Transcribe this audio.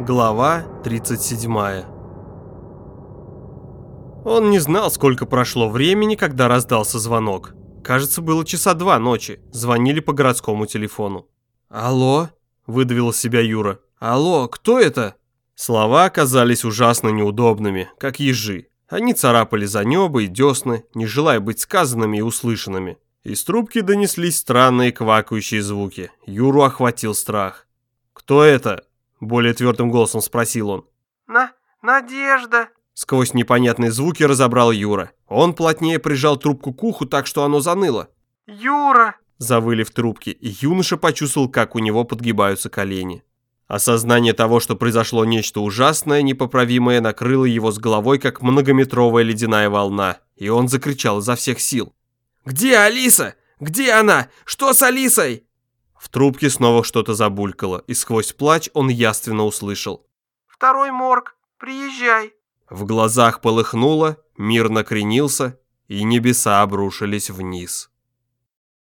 Глава 37 Он не знал, сколько прошло времени, когда раздался звонок. Кажется, было часа два ночи. Звонили по городскому телефону. «Алло?» – выдавил себя Юра. «Алло, кто это?» Слова оказались ужасно неудобными, как ежи. Они царапали за небо и десны, не желая быть сказанными и услышанными. Из трубки донеслись странные квакающие звуки. Юру охватил страх. «Кто это?» Более твердым голосом спросил он. «На... Надежда!» Сквозь непонятные звуки разобрал Юра. Он плотнее прижал трубку к уху так, что оно заныло. «Юра!» Завыли в трубке, и юноша почувствовал, как у него подгибаются колени. Осознание того, что произошло нечто ужасное, непоправимое, накрыло его с головой, как многометровая ледяная волна, и он закричал изо всех сил. «Где Алиса? Где она? Что с Алисой?» В трубке снова что-то забулькало, и сквозь плач он яственно услышал. «Второй морг, приезжай!» В глазах полыхнуло, мир накренился, и небеса обрушились вниз.